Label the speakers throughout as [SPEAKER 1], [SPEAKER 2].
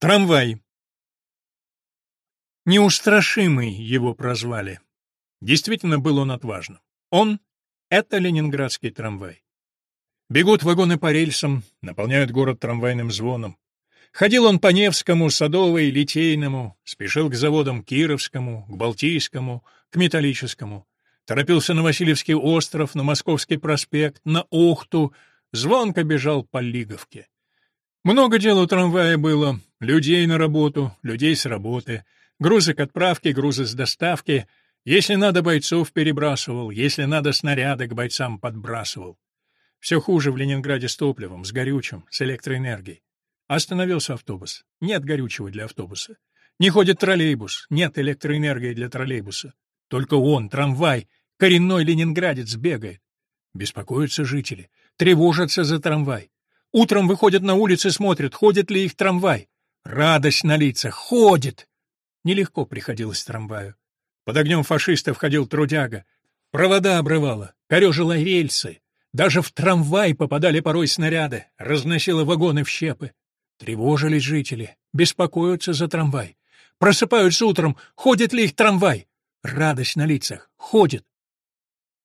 [SPEAKER 1] Трамвай. Неустрашимый его прозвали. Действительно, был он отважным. Он — это ленинградский трамвай. Бегут вагоны по рельсам, наполняют город трамвайным звоном. Ходил он по Невскому, Садовой, Литейному, спешил к заводам Кировскому, к Балтийскому, к Металлическому. Торопился на Васильевский остров, на Московский проспект, на Охту, звонко бежал по Лиговке. Много дел у трамвая было, людей на работу, людей с работы, грузы к отправке, грузы с доставки. Если надо, бойцов перебрасывал, если надо, снаряды к бойцам подбрасывал. Все хуже в Ленинграде с топливом, с горючим, с электроэнергией. Остановился автобус. Нет горючего для автобуса. Не ходит троллейбус. Нет электроэнергии для троллейбуса. Только он, трамвай, коренной ленинградец, бегает. Беспокоятся жители, тревожатся за трамвай. Утром выходят на улицы, смотрят, ходит ли их трамвай. Радость на лицах. Ходит! Нелегко приходилось трамваю. Под огнем фашистов ходил трудяга. Провода обрывало, корежила рельсы. Даже в трамвай попадали порой снаряды, разносило вагоны в щепы. Тревожились жители, беспокоятся за трамвай. Просыпаются утром, ходит ли их трамвай. Радость на лицах. Ходит.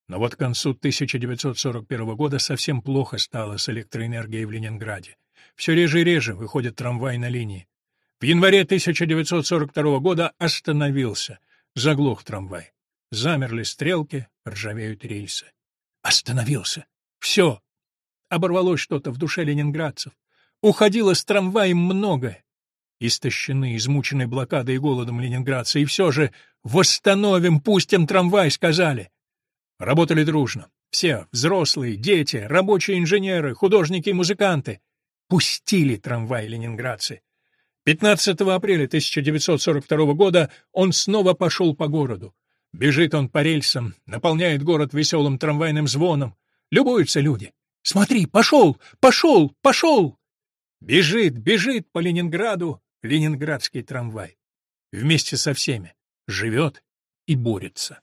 [SPEAKER 1] Но вот к концу 1941 года совсем плохо стало с электроэнергией в Ленинграде. Все реже и реже выходит трамвай на линии. В январе 1942 года остановился, заглох трамвай. Замерли стрелки, ржавеют рельсы. Остановился. Все. Оборвалось что-то в душе ленинградцев. Уходило с трамваем многое. Истощены, измучены блокадой и голодом ленинградцы, и все же «восстановим, пустим трамвай», сказали. Работали дружно. Все, взрослые, дети, рабочие инженеры, художники и музыканты. Пустили трамвай ленинградцы. 15 апреля 1942 года он снова пошел по городу. Бежит он по рельсам, наполняет город веселым трамвайным звоном. Любуются люди. «Смотри, пошел! Пошел! Пошел!» Бежит, бежит по Ленинграду ленинградский трамвай. Вместе со всеми. Живет и борется.